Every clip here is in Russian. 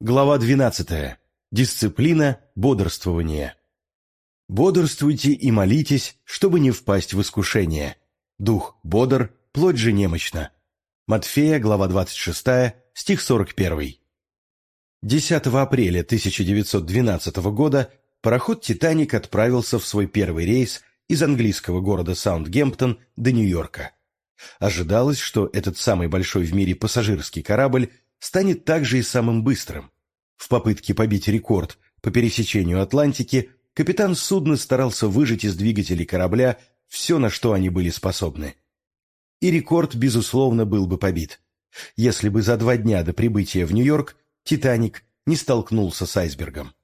Глава 12. Дисциплина бодрствования. Бодрствуйте и молитесь, чтобы не впасть в искушение. Дух бодр, плоть же немощна. Матфея, глава 26, стих 41. 10 апреля 1912 года пароход «Титаник» отправился в свой первый рейс из английского города Саундгемптон до Нью-Йорка. Ожидалось, что этот самый большой в мире пассажирский корабль станет также и самым быстрым. В попытке побить рекорд по пересечению Атлантики капитан судна старался выжать из двигателей корабля все, на что они были способны. И рекорд, безусловно, был бы побит, если бы за два дня до прибытия в Нью-Йорк «Титаник» не столкнулся с айсбергом.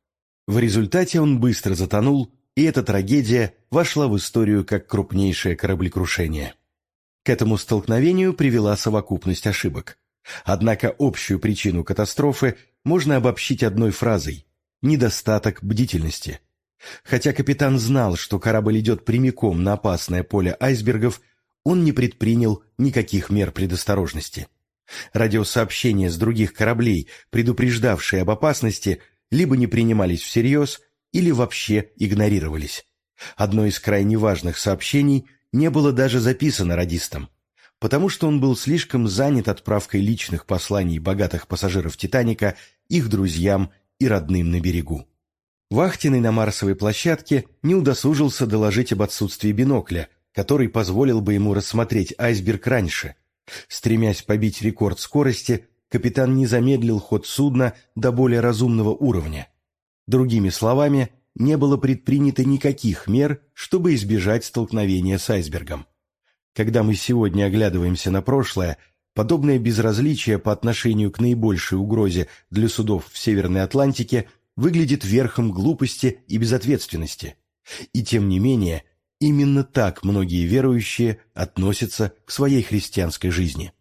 В результате он быстро затонул, и эта трагедия вошла в историю как крупнейшее кораблекрушение. К этому столкновению привела совокупность ошибок. Однако общую причину катастрофы можно обобщить одной фразой – недостаток бдительности. Хотя капитан знал, что корабль идет прямиком на опасное поле айсбергов, он не предпринял никаких мер предосторожности. Радиосообщения с других кораблей, предупреждавшие об опасности, либо не принимались всерьез, или вообще игнорировались. Одно из крайне важных сообщений не было даже записано радистом потому что он был слишком занят отправкой личных посланий богатых пассажиров «Титаника» их друзьям и родным на берегу. Вахтенный на Марсовой площадке не удосужился доложить об отсутствии бинокля, который позволил бы ему рассмотреть айсберг раньше. Стремясь побить рекорд скорости, капитан не замедлил ход судна до более разумного уровня. Другими словами, не было предпринято никаких мер, чтобы избежать столкновения с айсбергом. Когда мы сегодня оглядываемся на прошлое, подобное безразличие по отношению к наибольшей угрозе для судов в Северной Атлантике выглядит верхом глупости и безответственности. И тем не менее, именно так многие верующие относятся к своей христианской жизни.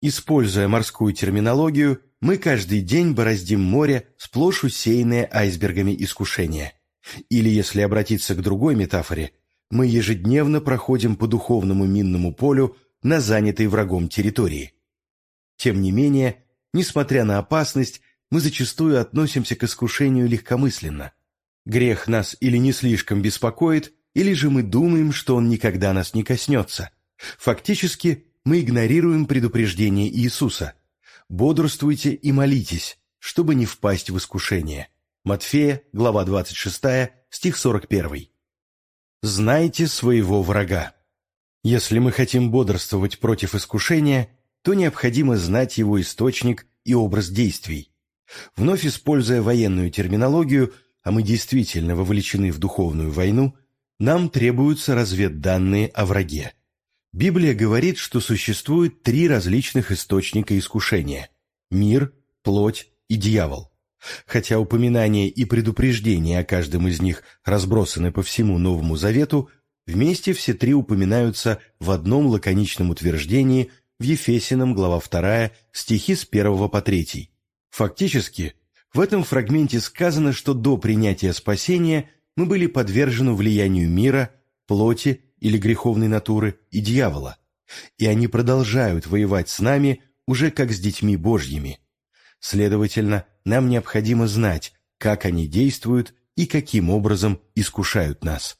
Используя морскую терминологию, мы каждый день бороздим море, сплошь усеянное айсбергами искушения. Или, если обратиться к другой метафоре, мы ежедневно проходим по духовному минному полю на занятой врагом территории. Тем не менее, несмотря на опасность, мы зачастую относимся к искушению легкомысленно. Грех нас или не слишком беспокоит, или же мы думаем, что он никогда нас не коснется. Фактически, мы игнорируем предупреждение Иисуса. «Бодрствуйте и молитесь, чтобы не впасть в искушение». Матфея, глава 26, стих 41. Знайте своего врага. Если мы хотим бодрствовать против искушения, то необходимо знать его источник и образ действий. Вновь используя военную терминологию, а мы действительно вовлечены в духовную войну, нам требуются разведданные о враге. Библия говорит, что существует три различных источника искушения – мир, плоть и дьявол. Хотя упоминания и предупреждения о каждом из них разбросаны по всему Новому Завету, вместе все три упоминаются в одном лаконичном утверждении в Ефесином, глава 2, стихи с 1 по 3. Фактически, в этом фрагменте сказано, что до принятия спасения мы были подвержены влиянию мира, плоти или греховной натуры и дьявола, и они продолжают воевать с нами уже как с детьми Божьими. Следовательно, нам необходимо знать, как они действуют и каким образом искушают нас.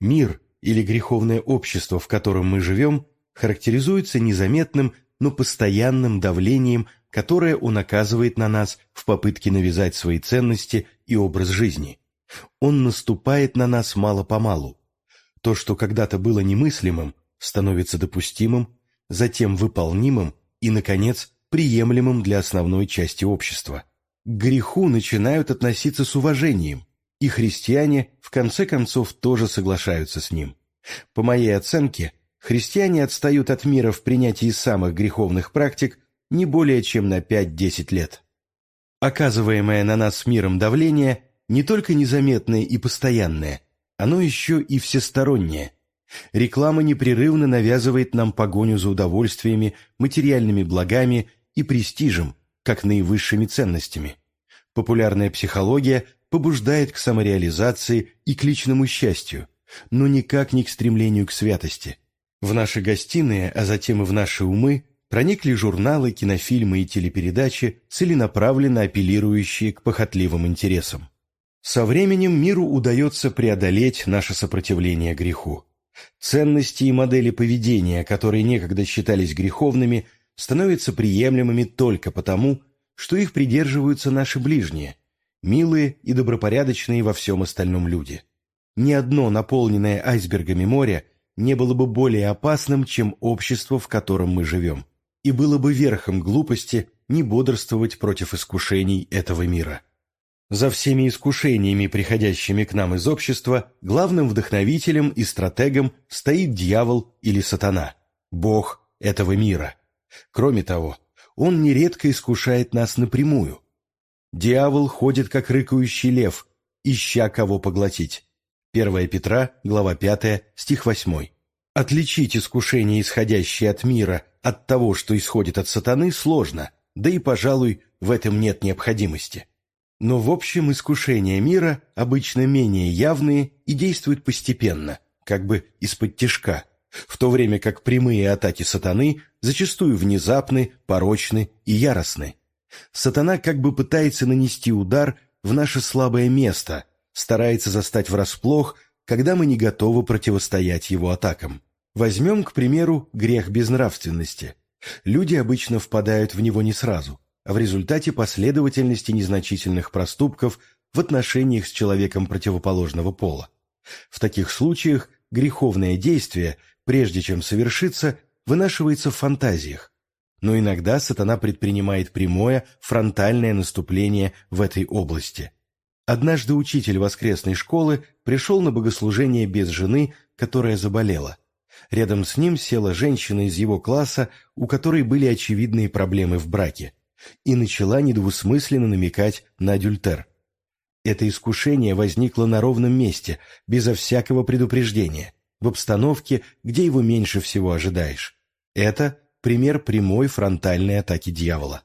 Мир или греховное общество, в котором мы живем, характеризуется незаметным, но постоянным давлением, которое он оказывает на нас в попытке навязать свои ценности и образ жизни. Он наступает на нас мало-помалу. То, что когда-то было немыслимым, становится допустимым, затем выполнимым и, наконец, приемлемым для основной части общества. К греху начинают относиться с уважением, и христиане в конце концов тоже соглашаются с ним. По моей оценке, христиане отстают от мира в принятии самых греховных практик не более чем на 5-10 лет. Оказываемое на нас миром давление не только незаметное и постоянное, оно еще и всестороннее. Реклама непрерывно навязывает нам погоню за удовольствиями, материальными благами и престижем, как наивысшими ценностями. Популярная психология побуждает к самореализации и к личному счастью, но никак не к стремлению к святости. В наши гостиные, а затем и в наши умы проникли журналы, кинофильмы и телепередачи, целенаправленно апеллирующие к похотливым интересам. Со временем миру удается преодолеть наше сопротивление греху. Ценности и модели поведения, которые некогда считались греховными, становятся приемлемыми только потому, что их придерживаются наши ближние, милые и добропорядочные во всем остальном люди. Ни одно наполненное айсбергами море не было бы более опасным, чем общество, в котором мы живем, и было бы верхом глупости не бодрствовать против искушений этого мира. За всеми искушениями, приходящими к нам из общества, главным вдохновителем и стратегом стоит дьявол или сатана, бог этого мира. Кроме того, он нередко искушает нас напрямую. Дьявол ходит, как рыкающий лев, ища кого поглотить. 1 Петра, глава 5, стих 8. Отличить искушение, исходящее от мира, от того, что исходит от сатаны, сложно, да и, пожалуй, в этом нет необходимости. Но в общем искушения мира обычно менее явные и действуют постепенно, как бы из-под тишка, в то время как прямые атаки сатаны зачастую внезапны, порочны и яростны. Сатана как бы пытается нанести удар в наше слабое место, старается застать врасплох, когда мы не готовы противостоять его атакам. Возьмем, к примеру, грех безнравственности. Люди обычно впадают в него не сразу в результате последовательности незначительных проступков в отношениях с человеком противоположного пола. В таких случаях греховное действие, прежде чем совершиться, вынашивается в фантазиях, но иногда сатана предпринимает прямое фронтальное наступление в этой области. Однажды учитель воскресной школы пришел на богослужение без жены, которая заболела. Рядом с ним села женщина из его класса, у которой были очевидные проблемы в браке и начала недвусмысленно намекать на адюльтер. Это искушение возникло на ровном месте, безо всякого предупреждения, в обстановке, где его меньше всего ожидаешь. Это пример прямой фронтальной атаки дьявола.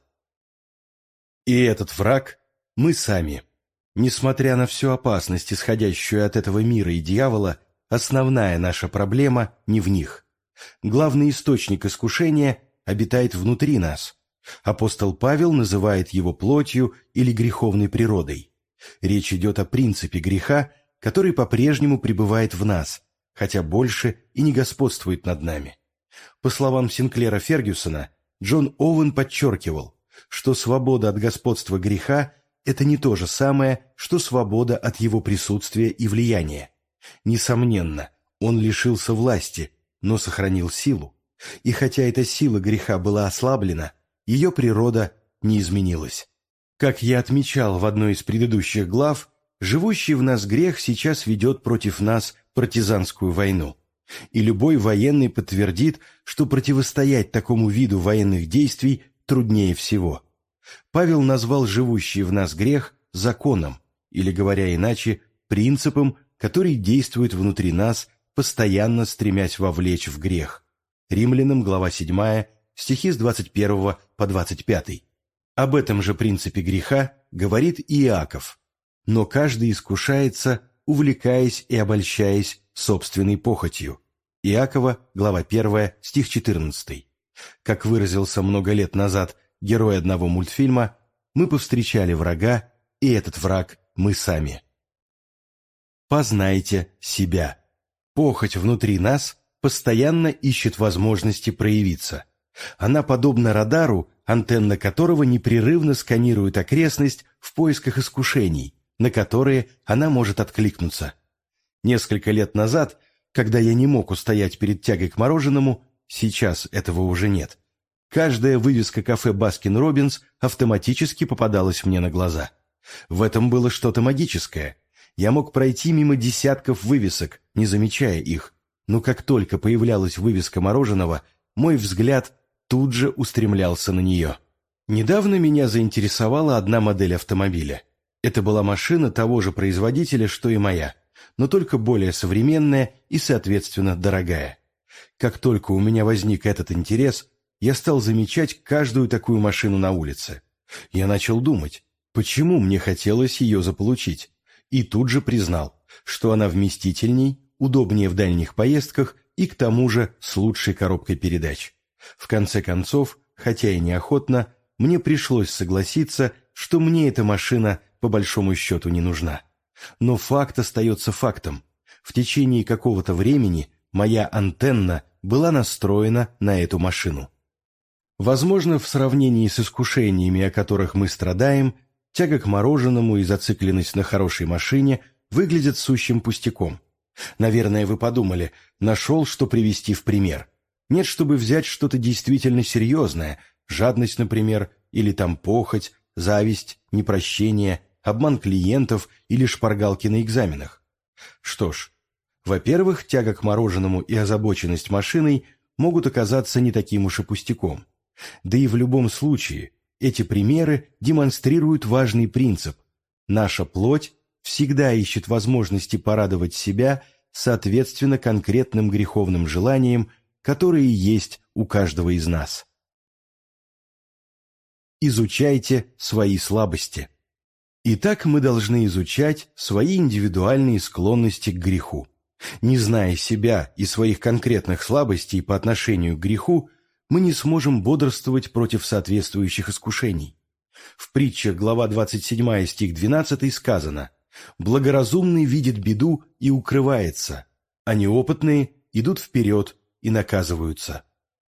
И этот враг – мы сами. Несмотря на всю опасность, исходящую от этого мира и дьявола, основная наша проблема не в них. Главный источник искушения обитает внутри нас, Апостол Павел называет его плотью или греховной природой. Речь идет о принципе греха, который по-прежнему пребывает в нас, хотя больше и не господствует над нами. По словам Синклера Фергюсона, Джон Оуэн подчеркивал, что свобода от господства греха – это не то же самое, что свобода от его присутствия и влияния. Несомненно, он лишился власти, но сохранил силу. И хотя эта сила греха была ослаблена, ее природа не изменилась. Как я отмечал в одной из предыдущих глав, живущий в нас грех сейчас ведет против нас партизанскую войну. И любой военный подтвердит, что противостоять такому виду военных действий труднее всего. Павел назвал живущий в нас грех законом, или, говоря иначе, принципом, который действует внутри нас, постоянно стремясь вовлечь в грех. Римлянам, глава 7, стихи с 21 по 25. Об этом же принципе греха говорит Иаков. Но каждый искушается, увлекаясь и обольщаясь собственной похотью. Иакова, глава 1, стих 14. Как выразился много лет назад герой одного мультфильма, мы повстречали врага, и этот враг мы сами. Познайте себя. Похоть внутри нас постоянно ищет возможности проявиться – она подобна радару, антенна которого непрерывно сканирует окрестность в поисках искушений, на которые она может откликнуться. Несколько лет назад, когда я не мог устоять перед тягой к мороженому, сейчас этого уже нет. Каждая вывеска кафе «Баскин Робинс» автоматически попадалась мне на глаза. В этом было что-то магическое. Я мог пройти мимо десятков вывесок, не замечая их. Но как только появлялась вывеска мороженого, мой взгляд тут же устремлялся на нее. Недавно меня заинтересовала одна модель автомобиля. Это была машина того же производителя, что и моя, но только более современная и, соответственно, дорогая. Как только у меня возник этот интерес, я стал замечать каждую такую машину на улице. Я начал думать, почему мне хотелось ее заполучить, и тут же признал, что она вместительней, удобнее в дальних поездках и к тому же с лучшей коробкой передач. В конце концов, хотя и неохотно, мне пришлось согласиться, что мне эта машина по большому счету не нужна. Но факт остается фактом. В течение какого-то времени моя антенна была настроена на эту машину. Возможно, в сравнении с искушениями, о которых мы страдаем, тяга к мороженому и зацикленность на хорошей машине выглядят сущим пустяком. Наверное, вы подумали, нашел, что привести в пример. Нет, чтобы взять что-то действительно серьезное, жадность, например, или там похоть, зависть, непрощение, обман клиентов или шпаргалки на экзаменах. Что ж, во-первых, тяга к мороженому и озабоченность машиной могут оказаться не таким уж и пустяком. Да и в любом случае, эти примеры демонстрируют важный принцип. Наша плоть всегда ищет возможности порадовать себя соответственно конкретным греховным желаниям, которые есть у каждого из нас. Изучайте свои слабости. Итак, мы должны изучать свои индивидуальные склонности к греху. Не зная себя и своих конкретных слабостей по отношению к греху, мы не сможем бодрствовать против соответствующих искушений. В притчах глава 27 стих 12 сказано «Благоразумный видит беду и укрывается, а неопытные идут вперед и наказываются».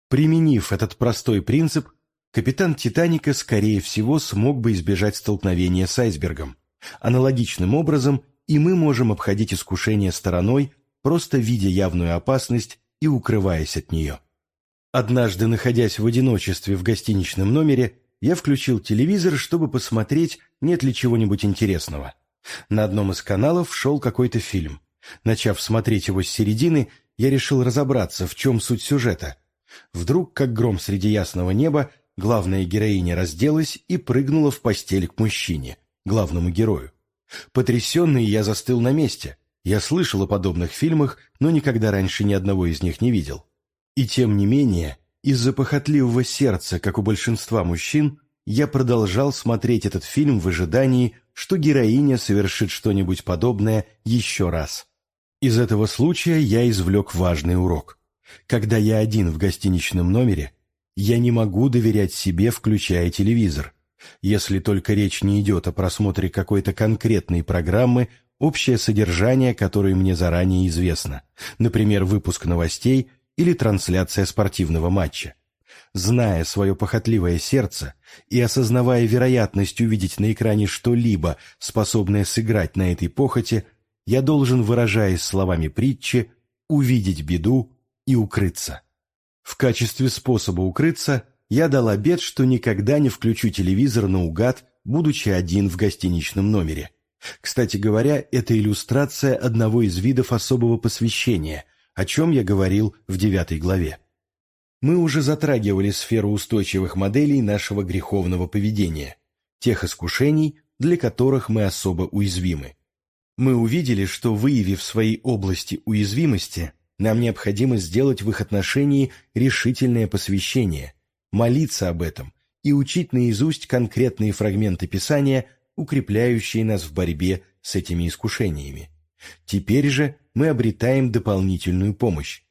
Применив этот простой принцип, капитан «Титаника» скорее всего смог бы избежать столкновения с айсбергом. Аналогичным образом и мы можем обходить искушение стороной, просто видя явную опасность и укрываясь от нее. Однажды, находясь в одиночестве в гостиничном номере, я включил телевизор, чтобы посмотреть, нет ли чего-нибудь интересного. На одном из каналов шел какой-то фильм. Начав смотреть его с середины, я решил разобраться, в чем суть сюжета. Вдруг, как гром среди ясного неба, главная героиня разделась и прыгнула в постель к мужчине, главному герою. Потрясенный я застыл на месте. Я слышал о подобных фильмах, но никогда раньше ни одного из них не видел. И тем не менее, из-за похотливого сердца, как у большинства мужчин, я продолжал смотреть этот фильм в ожидании, что героиня совершит что-нибудь подобное еще раз. Из этого случая я извлек важный урок. Когда я один в гостиничном номере, я не могу доверять себе, включая телевизор. Если только речь не идет о просмотре какой-то конкретной программы, общее содержание которой мне заранее известно, например, выпуск новостей или трансляция спортивного матча. Зная свое похотливое сердце и осознавая вероятность увидеть на экране что-либо, способное сыграть на этой похоти, я должен, выражаясь словами притчи, увидеть беду и укрыться. В качестве способа укрыться я дал обет, что никогда не включу телевизор наугад, будучи один в гостиничном номере. Кстати говоря, это иллюстрация одного из видов особого посвящения, о чем я говорил в девятой главе. Мы уже затрагивали сферу устойчивых моделей нашего греховного поведения, тех искушений, для которых мы особо уязвимы. Мы увидели, что, выявив свои области уязвимости, нам необходимо сделать в их отношении решительное посвящение, молиться об этом и учить наизусть конкретные фрагменты Писания, укрепляющие нас в борьбе с этими искушениями. Теперь же мы обретаем дополнительную помощь.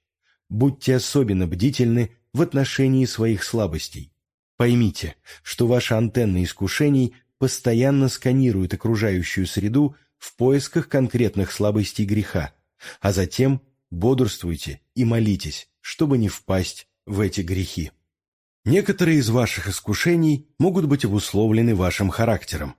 Будьте особенно бдительны в отношении своих слабостей. Поймите, что ваша антенна искушений постоянно сканирует окружающую среду в поисках конкретных слабостей греха, а затем бодрствуйте и молитесь, чтобы не впасть в эти грехи. Некоторые из ваших искушений могут быть обусловлены вашим характером.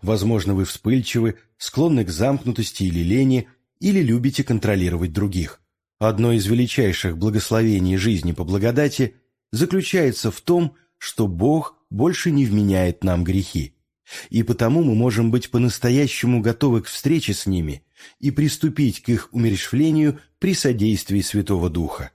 Возможно, вы вспыльчивы, склонны к замкнутости или лени, или любите контролировать других. Одно из величайших благословений жизни по благодати заключается в том, что Бог больше не вменяет нам грехи. И потому мы можем быть по-настоящему готовы к встрече с ними и приступить к их умерщвлению при содействии Святого Духа.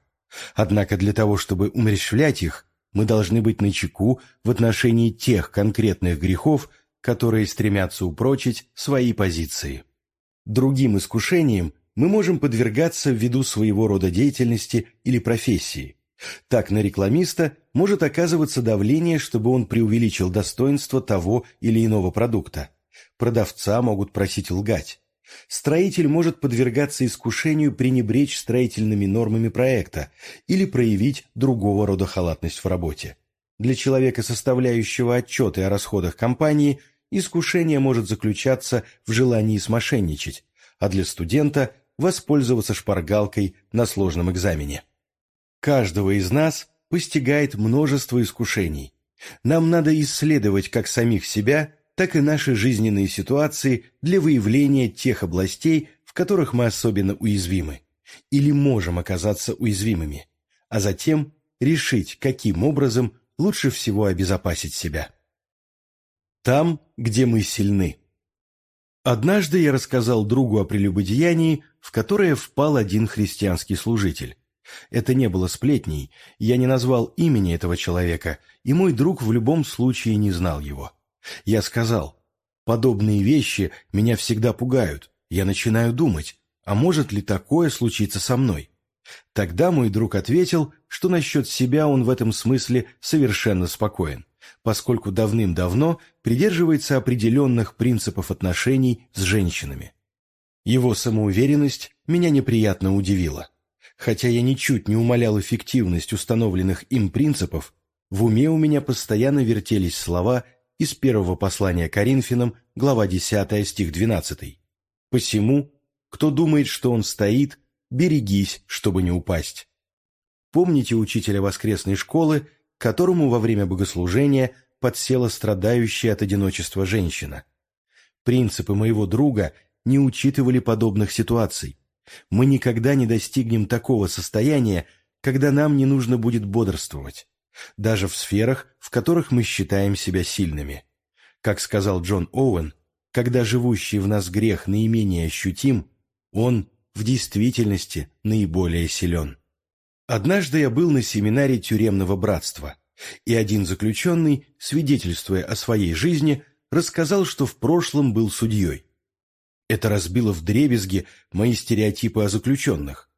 Однако для того, чтобы умерщвлять их, мы должны быть начеку в отношении тех конкретных грехов, которые стремятся упрочить свои позиции. Другим искушением мы можем подвергаться ввиду своего рода деятельности или профессии. Так на рекламиста может оказываться давление, чтобы он преувеличил достоинство того или иного продукта. Продавца могут просить лгать. Строитель может подвергаться искушению пренебречь строительными нормами проекта или проявить другого рода халатность в работе. Для человека, составляющего отчеты о расходах компании, искушение может заключаться в желании смошенничать, а для студента – воспользоваться шпаргалкой на сложном экзамене. Каждого из нас постигает множество искушений. Нам надо исследовать как самих себя, так и наши жизненные ситуации для выявления тех областей, в которых мы особенно уязвимы или можем оказаться уязвимыми, а затем решить, каким образом лучше всего обезопасить себя. Там, где мы сильны. Однажды я рассказал другу о прелюбодеянии, в которое впал один христианский служитель. Это не было сплетней, я не назвал имени этого человека, и мой друг в любом случае не знал его. Я сказал, подобные вещи меня всегда пугают, я начинаю думать, а может ли такое случиться со мной? Тогда мой друг ответил, что насчет себя он в этом смысле совершенно спокоен, поскольку давным-давно придерживается определенных принципов отношений с женщинами. Его самоуверенность меня неприятно удивила. Хотя я ничуть не умалял эффективность установленных им принципов, в уме у меня постоянно вертелись слова из первого послания Коринфянам, глава 10, стих 12. «Посему, кто думает, что он стоит, берегись, чтобы не упасть». Помните учителя воскресной школы, которому во время богослужения подсела страдающая от одиночества женщина? Принципы моего друга не учитывали подобных ситуаций. Мы никогда не достигнем такого состояния, когда нам не нужно будет бодрствовать даже в сферах, в которых мы считаем себя сильными. Как сказал Джон Оуэн, когда живущий в нас грех наименее ощутим, он в действительности наиболее силен. Однажды я был на семинаре тюремного братства, и один заключенный, свидетельствуя о своей жизни, рассказал, что в прошлом был судьей. Это разбило вдребезги мои стереотипы о заключенных.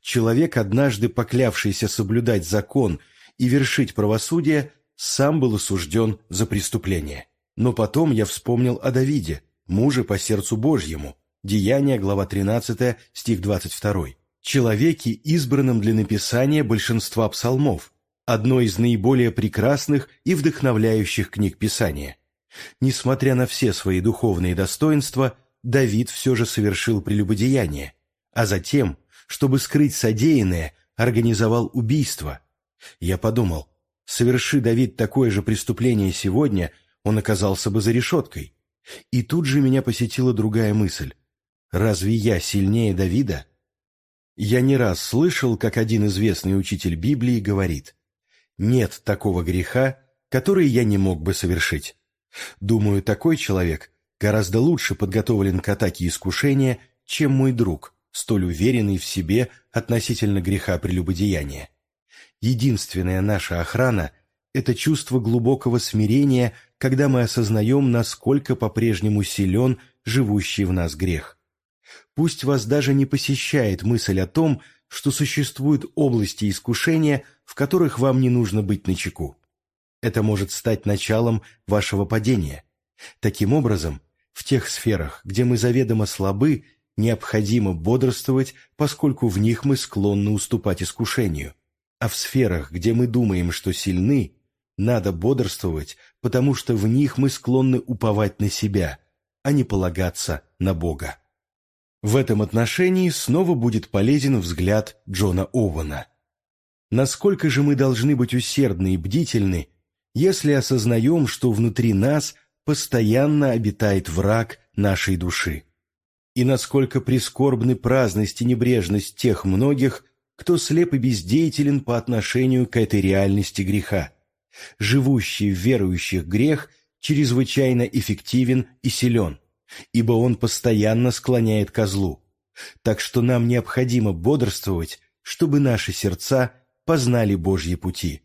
Человек, однажды поклявшийся соблюдать закон и вершить правосудие, сам был осужден за преступление. Но потом я вспомнил о Давиде, муже по сердцу Божьему, Деяния, глава 13, стих 22. Человеке, избранном для написания большинства псалмов, одной из наиболее прекрасных и вдохновляющих книг Писания. Несмотря на все свои духовные достоинства, Давид все же совершил прелюбодеяние, а затем, чтобы скрыть содеянное, организовал убийство – я подумал, соверши Давид такое же преступление сегодня, он оказался бы за решеткой. И тут же меня посетила другая мысль. Разве я сильнее Давида? Я не раз слышал, как один известный учитель Библии говорит, «Нет такого греха, который я не мог бы совершить». Думаю, такой человек гораздо лучше подготовлен к атаке искушения, чем мой друг, столь уверенный в себе относительно греха прелюбодеяния. Единственная наша охрана – это чувство глубокого смирения, когда мы осознаем, насколько по-прежнему силен живущий в нас грех. Пусть вас даже не посещает мысль о том, что существуют области искушения, в которых вам не нужно быть начеку. Это может стать началом вашего падения. Таким образом, в тех сферах, где мы заведомо слабы, необходимо бодрствовать, поскольку в них мы склонны уступать искушению. А в сферах, где мы думаем, что сильны, надо бодрствовать, потому что в них мы склонны уповать на себя, а не полагаться на Бога. В этом отношении снова будет полезен взгляд Джона Оуэна. Насколько же мы должны быть усердны и бдительны, если осознаем, что внутри нас постоянно обитает враг нашей души? И насколько прискорбны праздность и небрежность тех многих, кто слеп и бездеятелен по отношению к этой реальности греха. Живущий в верующих грех чрезвычайно эффективен и силен, ибо он постоянно склоняет ко злу. Так что нам необходимо бодрствовать, чтобы наши сердца познали Божьи пути.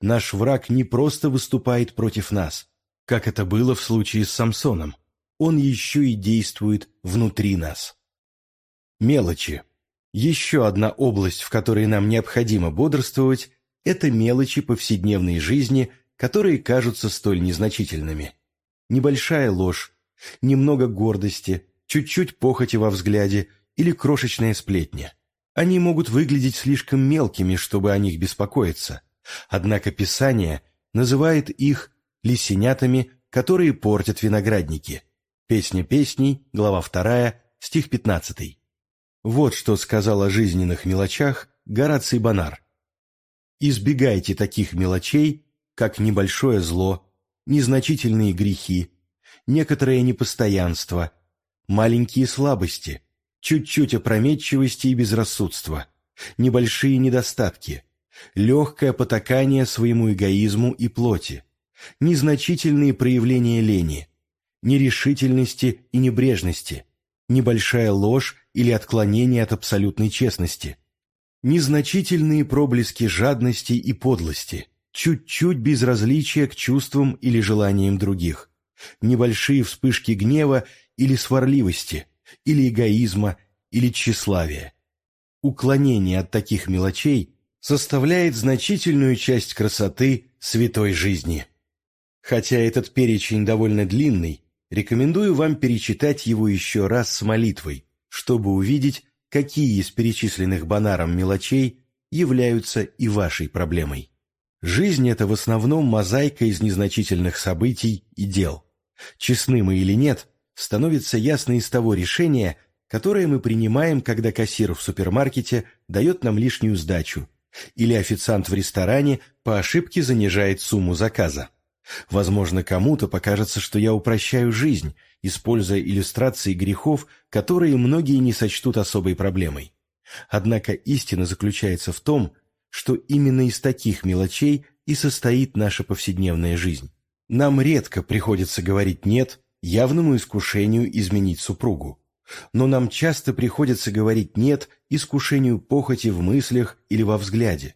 Наш враг не просто выступает против нас, как это было в случае с Самсоном, он еще и действует внутри нас. Мелочи. Еще одна область, в которой нам необходимо бодрствовать, это мелочи повседневной жизни, которые кажутся столь незначительными. Небольшая ложь, немного гордости, чуть-чуть похоти во взгляде или крошечная сплетня. Они могут выглядеть слишком мелкими, чтобы о них беспокоиться. Однако Писание называет их лисенятами, которые портят виноградники. Песня песней, глава 2, стих 15. Вот что сказал о жизненных мелочах Гораций Бонар. «Избегайте таких мелочей, как небольшое зло, незначительные грехи, некоторое непостоянство, маленькие слабости, чуть-чуть опрометчивости и безрассудства, небольшие недостатки, легкое потакание своему эгоизму и плоти, незначительные проявления лени, нерешительности и небрежности, небольшая ложь или отклонение от абсолютной честности, незначительные проблески жадности и подлости, чуть-чуть безразличия к чувствам или желаниям других, небольшие вспышки гнева или сварливости, или эгоизма, или тщеславия. Уклонение от таких мелочей составляет значительную часть красоты святой жизни. Хотя этот перечень довольно длинный, рекомендую вам перечитать его еще раз с молитвой, чтобы увидеть, какие из перечисленных Бонаром мелочей являются и вашей проблемой. Жизнь – это в основном мозаика из незначительных событий и дел. Честны мы или нет, становится ясно из того решения, которое мы принимаем, когда кассир в супермаркете дает нам лишнюю сдачу, или официант в ресторане по ошибке занижает сумму заказа. Возможно, кому-то покажется, что я упрощаю жизнь, используя иллюстрации грехов, которые многие не сочтут особой проблемой. Однако истина заключается в том, что именно из таких мелочей и состоит наша повседневная жизнь. Нам редко приходится говорить «нет» явному искушению изменить супругу, но нам часто приходится говорить «нет» искушению похоти в мыслях или во взгляде.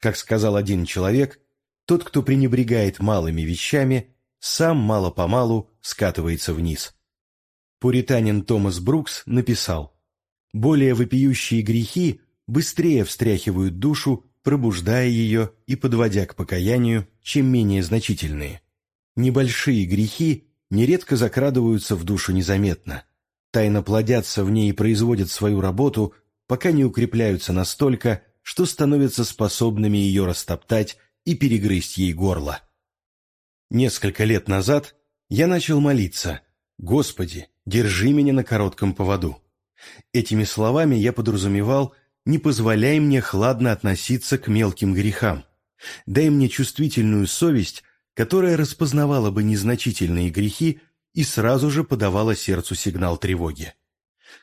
Как сказал один человек, тот, кто пренебрегает малыми вещами, сам мало-помалу скатывается вниз. Пуританин Томас Брукс написал, «Более вопиющие грехи быстрее встряхивают душу, пробуждая ее и подводя к покаянию, чем менее значительные. Небольшие грехи нередко закрадываются в душу незаметно, тайно плодятся в ней и производят свою работу, пока не укрепляются настолько, что становятся способными ее растоптать и перегрызть ей горло. Несколько лет назад я начал молиться «Господи, держи меня на коротком поводу». Этими словами я подразумевал – не позволяй мне хладно относиться к мелким грехам. Дай мне чувствительную совесть, которая распознавала бы незначительные грехи и сразу же подавала сердцу сигнал тревоги.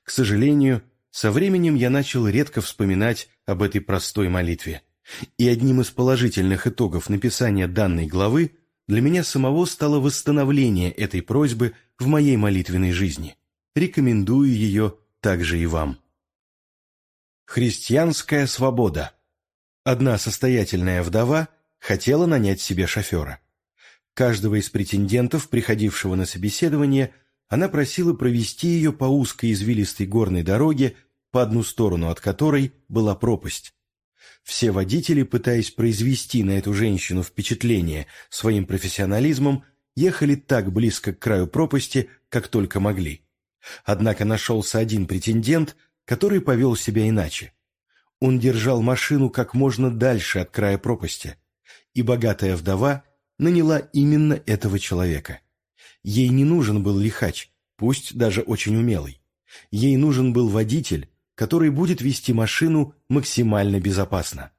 К сожалению, со временем я начал редко вспоминать об этой простой молитве. И одним из положительных итогов написания данной главы для меня самого стало восстановление этой просьбы в моей молитвенной жизни. Рекомендую ее также и вам. Христианская свобода. Одна состоятельная вдова хотела нанять себе шофера. Каждого из претендентов, приходившего на собеседование, она просила провести ее по узкой извилистой горной дороге, по одну сторону от которой была пропасть. Все водители, пытаясь произвести на эту женщину впечатление своим профессионализмом, ехали так близко к краю пропасти, как только могли. Однако нашелся один претендент, который повел себя иначе. Он держал машину как можно дальше от края пропасти, и богатая вдова наняла именно этого человека. Ей не нужен был лихач, пусть даже очень умелый. Ей нужен был водитель, который будет вести машину максимально безопасно.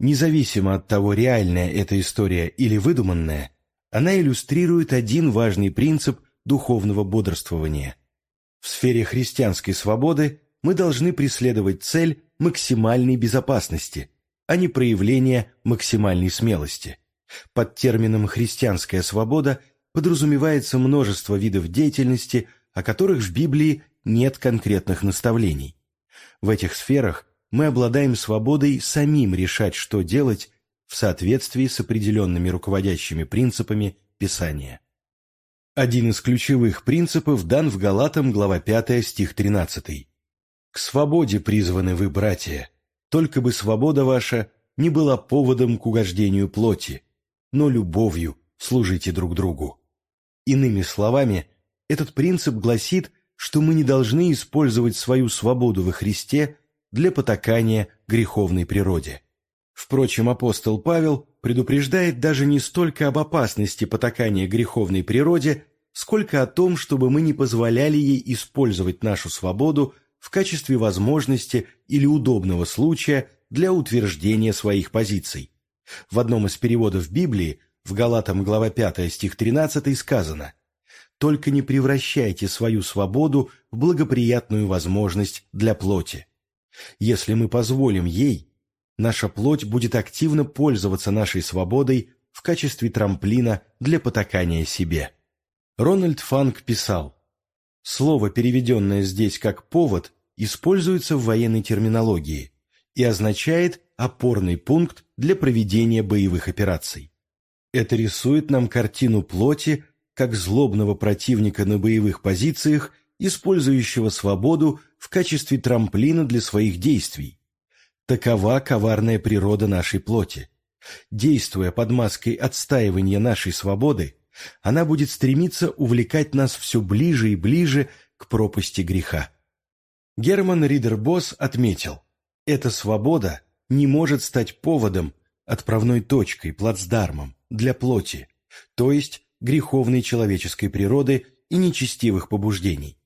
Независимо от того, реальная эта история или выдуманная, она иллюстрирует один важный принцип духовного бодрствования. В сфере христианской свободы мы должны преследовать цель максимальной безопасности, а не проявления максимальной смелости. Под термином «христианская свобода» подразумевается множество видов деятельности, о которых в Библии нет конкретных наставлений. В этих сферах мы обладаем свободой самим решать, что делать в соответствии с определенными руководящими принципами Писания. Один из ключевых принципов дан в Галатам, глава 5, стих 13. К свободе призваны вы, братья, только бы свобода ваша не была поводом к угождению плоти, но любовью служите друг другу. Иными словами, этот принцип гласит, что мы не должны использовать свою свободу во Христе для потакания греховной природе. Впрочем, апостол Павел предупреждает даже не столько об опасности потакания греховной природе, сколько о том, чтобы мы не позволяли ей использовать нашу свободу в качестве возможности или удобного случая для утверждения своих позиций. В одном из переводов Библии, в Галатам глава 5 стих 13 сказано «Только не превращайте свою свободу в благоприятную возможность для плоти. Если мы позволим ей, наша плоть будет активно пользоваться нашей свободой в качестве трамплина для потакания себе». Рональд Фанк писал, «Слово, переведенное здесь как «повод», используется в военной терминологии и означает опорный пункт для проведения боевых операций. Это рисует нам картину плоти как злобного противника на боевых позициях, использующего свободу в качестве трамплина для своих действий. Такова коварная природа нашей плоти. Действуя под маской отстаивания нашей свободы, она будет стремиться увлекать нас все ближе и ближе к пропасти греха. Герман Ридербос отметил, эта свобода не может стать поводом, отправной точкой, плацдармом для плоти, то есть греховной человеческой природы и нечестивых побуждений.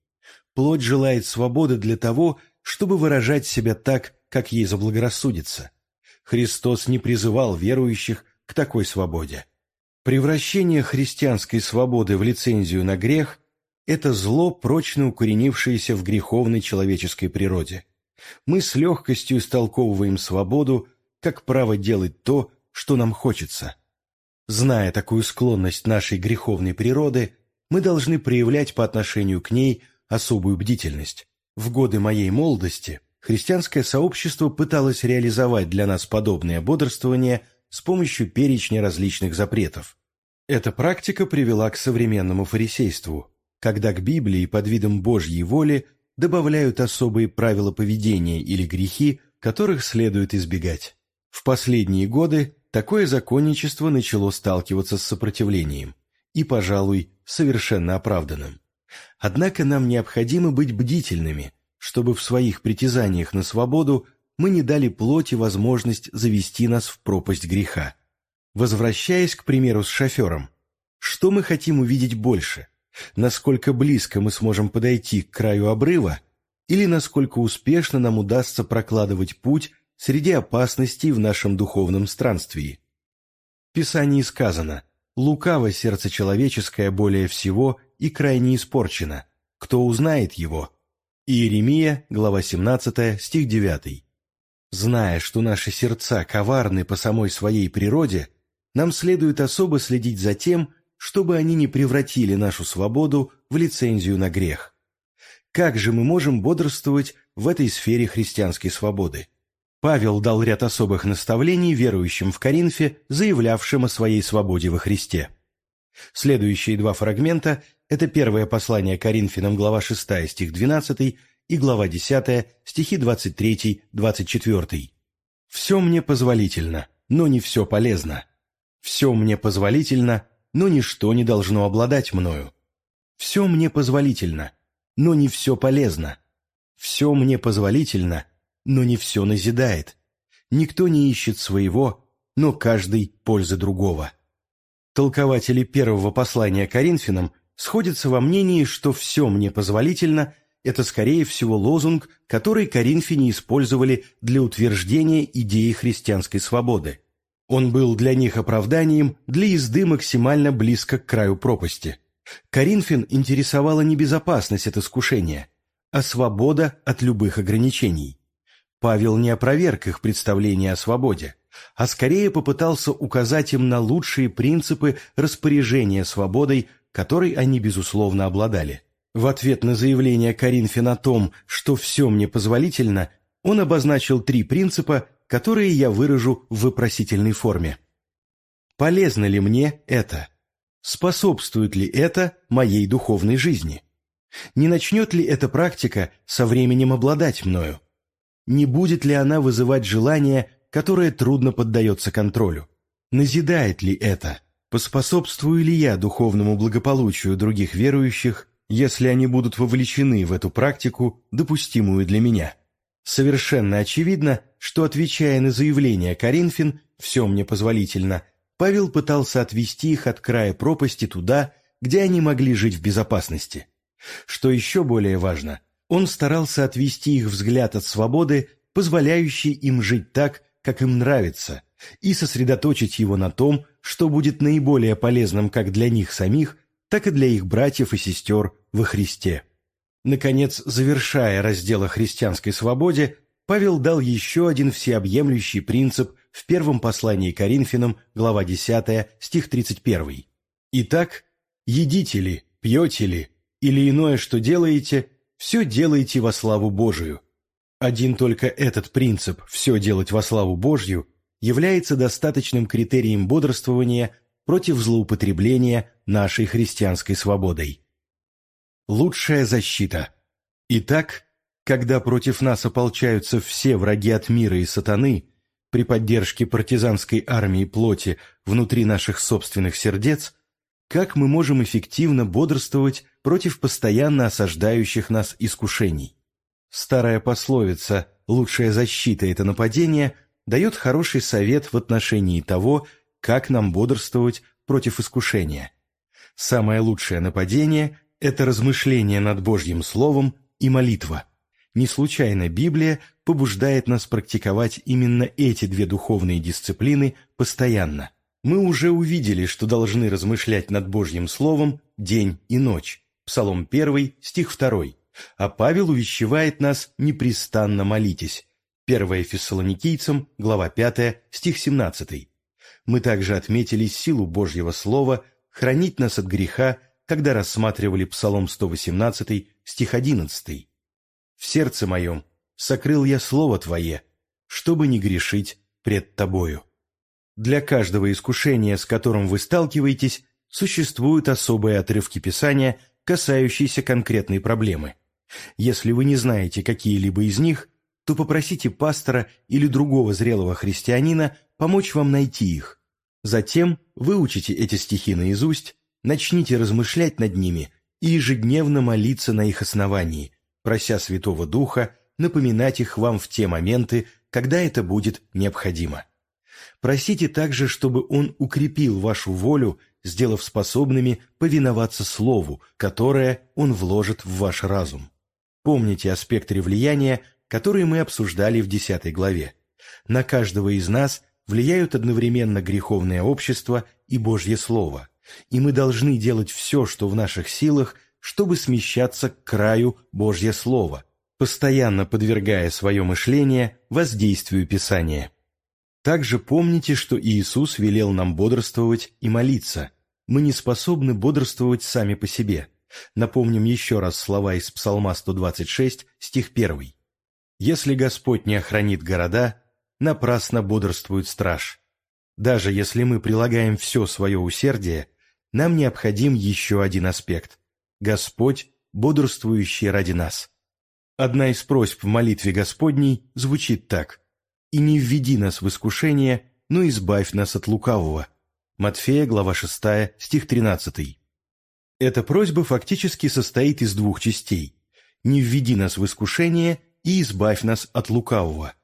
Плоть желает свободы для того, чтобы выражать себя так, как ей заблагорассудится. Христос не призывал верующих к такой свободе. Превращение христианской свободы в лицензию на грех – это зло, прочно укоренившееся в греховной человеческой природе. Мы с легкостью истолковываем свободу как право делать то, что нам хочется. Зная такую склонность нашей греховной природы, мы должны проявлять по отношению к ней особую бдительность. В годы моей молодости христианское сообщество пыталось реализовать для нас подобное бодрствование с помощью перечня различных запретов. Эта практика привела к современному фарисейству, когда к Библии под видом Божьей воли добавляют особые правила поведения или грехи, которых следует избегать. В последние годы такое законничество начало сталкиваться с сопротивлением, и, пожалуй, совершенно оправданным. Однако нам необходимо быть бдительными, чтобы в своих притязаниях на свободу мы не дали плоти возможность завести нас в пропасть греха. Возвращаясь, к примеру, с шофером, что мы хотим увидеть больше? Насколько близко мы сможем подойти к краю обрыва или насколько успешно нам удастся прокладывать путь среди опасностей в нашем духовном странствии? В Писании сказано «Лукаво сердце человеческое более всего и крайне испорчено. Кто узнает его?» Иеремия, глава 17, стих 9. Зная, что наши сердца коварны по самой своей природе, нам следует особо следить за тем, чтобы они не превратили нашу свободу в лицензию на грех. Как же мы можем бодрствовать в этой сфере христианской свободы? Павел дал ряд особых наставлений верующим в Коринфе, заявлявшим о своей свободе во Христе. Следующие два фрагмента – это первое послание Коринфянам, глава 6, стих 12, и глава 10, стихи 23-24. «Все мне позволительно, но не все полезно. Все мне позволительно, но ничто не должно обладать мною. Все мне позволительно, но не все полезно. Все мне позволительно, но не все назидает. Никто не ищет своего, но каждый пользы другого. Толкователи первого послания Коринфянам сходятся во мнении, что «все мне позволительно» – это, скорее всего, лозунг, который коринфяне использовали для утверждения идеи христианской свободы – он был для них оправданием для езды максимально близко к краю пропасти. Коринфян интересовала не безопасность от искушения, а свобода от любых ограничений. Павел не опроверг их представление о свободе, а скорее попытался указать им на лучшие принципы распоряжения свободой, которой они, безусловно, обладали. В ответ на заявление Коринфян о том, что все мне позволительно, он обозначил три принципа, которые я выражу в вопросительной форме. Полезно ли мне это? Способствует ли это моей духовной жизни? Не начнет ли эта практика со временем обладать мною? Не будет ли она вызывать желание, которое трудно поддается контролю? Назидает ли это? Поспособствую ли я духовному благополучию других верующих если они будут вовлечены в эту практику, допустимую для меня. Совершенно очевидно, что, отвечая на заявление Коринфян «все мне позволительно», Павел пытался отвести их от края пропасти туда, где они могли жить в безопасности. Что еще более важно, он старался отвести их взгляд от свободы, позволяющей им жить так, как им нравится, и сосредоточить его на том, что будет наиболее полезным как для них самих, так и для их братьев и сестер во Христе. Наконец, завершая раздел о христианской свободе, Павел дал еще один всеобъемлющий принцип в первом послании Коринфянам, глава 10, стих 31. «Итак, едите ли, пьете ли, или иное, что делаете, все делайте во славу Божию». Один только этот принцип «все делать во славу Божью» является достаточным критерием бодрствования против злоупотребления нашей христианской свободой. Лучшая защита. Итак, когда против нас ополчаются все враги от мира и сатаны, при поддержке партизанской армии плоти внутри наших собственных сердец, как мы можем эффективно бодрствовать против постоянно осаждающих нас искушений? Старая пословица «лучшая защита – это нападение» дает хороший совет в отношении того, как нам бодрствовать против искушения. Самое лучшее нападение – это размышление над Божьим Словом и молитва. Не случайно Библия побуждает нас практиковать именно эти две духовные дисциплины постоянно. Мы уже увидели, что должны размышлять над Божьим Словом день и ночь. Псалом 1, стих 2. А Павел увещевает нас непрестанно молитесь. 1 Фессалоникийцам, глава 5, стих 17. Мы также отметили силу Божьего Слова хранить нас от греха, когда рассматривали Псалом 118, стих 11. «В сердце моем сокрыл я Слово Твое, чтобы не грешить пред Тобою». Для каждого искушения, с которым вы сталкиваетесь, существуют особые отрывки Писания, касающиеся конкретной проблемы. Если вы не знаете какие-либо из них, то попросите пастора или другого зрелого христианина помочь вам найти их. Затем выучите эти стихи наизусть, начните размышлять над ними и ежедневно молиться на их основании, прося Святого Духа напоминать их вам в те моменты, когда это будет необходимо. Просите также, чтобы Он укрепил вашу волю, сделав способными повиноваться Слову, которое Он вложит в ваш разум. Помните о спектре влияния, который мы обсуждали в 10 главе. На каждого из нас влияют одновременно греховное общество и Божье Слово, и мы должны делать все, что в наших силах, чтобы смещаться к краю Божье Слово, постоянно подвергая свое мышление воздействию Писания. Также помните, что Иисус велел нам бодрствовать и молиться. Мы не способны бодрствовать сами по себе – Напомним еще раз слова из Псалма 126, стих 1. «Если Господь не охранит города, напрасно бодрствует страж. Даже если мы прилагаем все свое усердие, нам необходим еще один аспект – Господь, бодрствующий ради нас. Одна из просьб в молитве Господней звучит так «И не введи нас в искушение, но избавь нас от лукавого». Матфея, глава 6, стих 13. Эта просьба фактически состоит из двух частей. «Не введи нас в искушение и избавь нас от лукавого».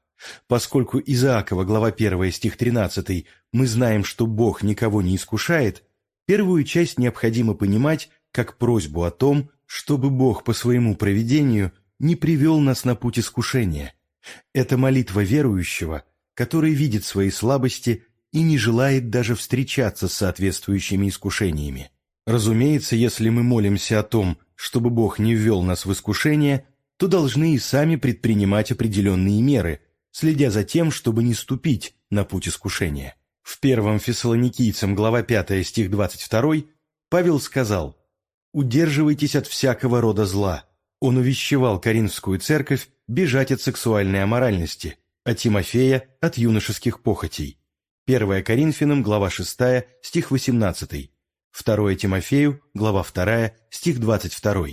Поскольку Изаакова, глава 1, стих 13, мы знаем, что Бог никого не искушает, первую часть необходимо понимать как просьбу о том, чтобы Бог по своему проведению не привел нас на путь искушения. Это молитва верующего, который видит свои слабости и не желает даже встречаться с соответствующими искушениями. Разумеется, если мы молимся о том, чтобы Бог не ввел нас в искушение, то должны и сами предпринимать определенные меры, следя за тем, чтобы не ступить на путь искушения. В первом Фессалоникийцам, глава 5, стих 22, Павел сказал «Удерживайтесь от всякого рода зла». Он увещевал Коринфскую церковь бежать от сексуальной аморальности, а Тимофея – от юношеских похотей. 1 Коринфянам, глава 6, стих 18. 2 Тимофею, глава 2, стих 22.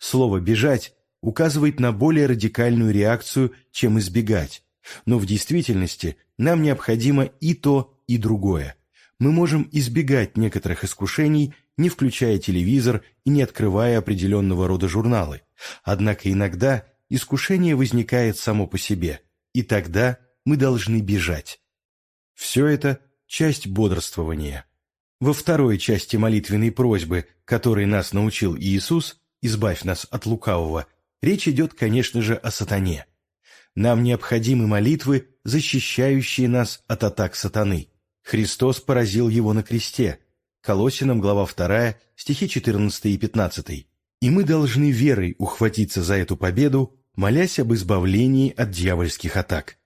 Слово «бежать» указывает на более радикальную реакцию, чем «избегать». Но в действительности нам необходимо и то, и другое. Мы можем избегать некоторых искушений не включая телевизор и не открывая определенного рода журналы. Однако иногда искушение возникает само по себе, и тогда мы должны бежать. Все это – часть бодрствования. Во второй части молитвенной просьбы, которой нас научил Иисус, «Избавь нас от лукавого», речь идет, конечно же, о сатане. Нам необходимы молитвы, защищающие нас от атак сатаны. Христос поразил его на кресте. Колосинам, глава 2, стихи 14 и 15. И мы должны верой ухватиться за эту победу, молясь об избавлении от дьявольских атак.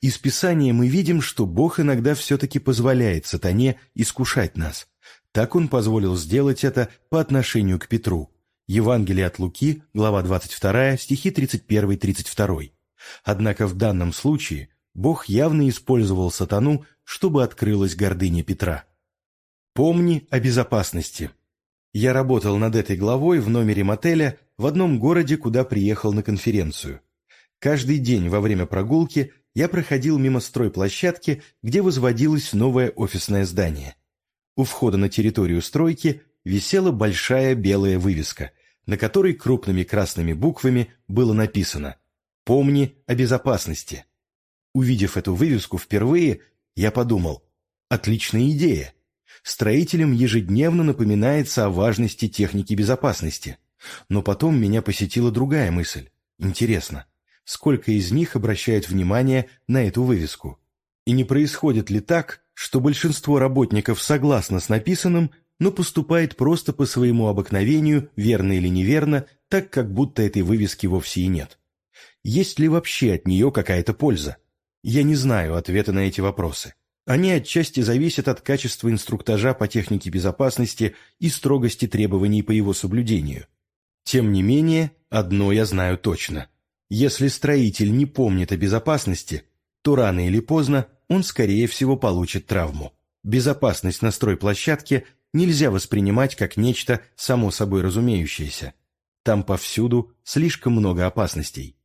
Из Писания мы видим, что Бог иногда все-таки позволяет сатане искушать нас. Так Он позволил сделать это по отношению к Петру. Евангелие от Луки, глава 22, стихи 31-32. Однако в данном случае Бог явно использовал сатану, чтобы открылась гордыня Петра. Помни о безопасности. Я работал над этой главой в номере мотеля в одном городе, куда приехал на конференцию. Каждый день во время прогулки я проходил мимо стройплощадки, где возводилось новое офисное здание. У входа на территорию стройки висела большая белая вывеска, на которой крупными красными буквами было написано «Помни о безопасности». Увидев эту вывеску впервые, я подумал «Отличная идея». Строителям ежедневно напоминается о важности техники безопасности. Но потом меня посетила другая мысль. Интересно, сколько из них обращают внимание на эту вывеску? И не происходит ли так, что большинство работников согласно с написанным, но поступает просто по своему обыкновению, верно или неверно, так как будто этой вывески вовсе и нет. Есть ли вообще от нее какая-то польза? Я не знаю ответа на эти вопросы. Они отчасти зависят от качества инструктажа по технике безопасности и строгости требований по его соблюдению. Тем не менее, одно я знаю точно. Если строитель не помнит о безопасности, то рано или поздно он, скорее всего, получит травму. Безопасность на стройплощадке нельзя воспринимать как нечто само собой разумеющееся. Там повсюду слишком много опасностей.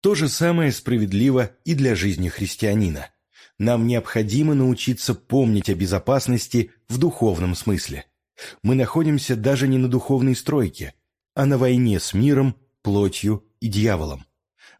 То же самое справедливо и для жизни христианина. Нам необходимо научиться помнить о безопасности в духовном смысле. Мы находимся даже не на духовной стройке, а на войне с миром, плотью и дьяволом.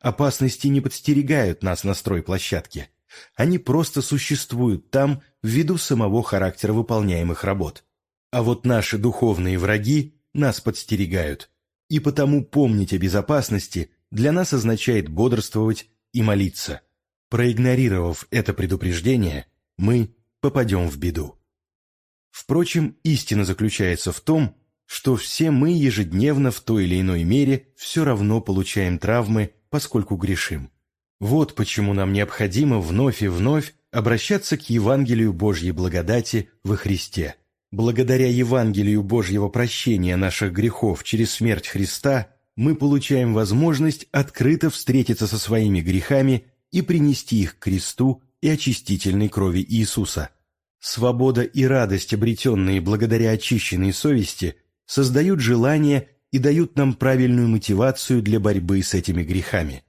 Опасности не подстерегают нас на стройплощадке. Они просто существуют там ввиду самого характера выполняемых работ. А вот наши духовные враги нас подстерегают. И потому помнить о безопасности для нас означает бодрствовать и молиться. Проигнорировав это предупреждение, мы попадем в беду. Впрочем, истина заключается в том, что все мы ежедневно в той или иной мере все равно получаем травмы, поскольку грешим. Вот почему нам необходимо вновь и вновь обращаться к Евангелию Божьей благодати во Христе. Благодаря Евангелию Божьего прощения наших грехов через смерть Христа мы получаем возможность открыто встретиться со своими грехами и принести их к кресту и очистительной крови Иисуса. Свобода и радость, обретенные благодаря очищенной совести, создают желание и дают нам правильную мотивацию для борьбы с этими грехами.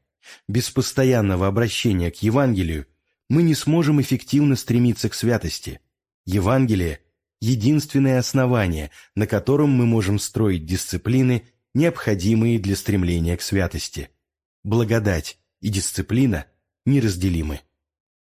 Без постоянного обращения к Евангелию мы не сможем эффективно стремиться к святости. Евангелие – единственное основание, на котором мы можем строить дисциплины, необходимые для стремления к святости. Благодать и дисциплина неразделимы.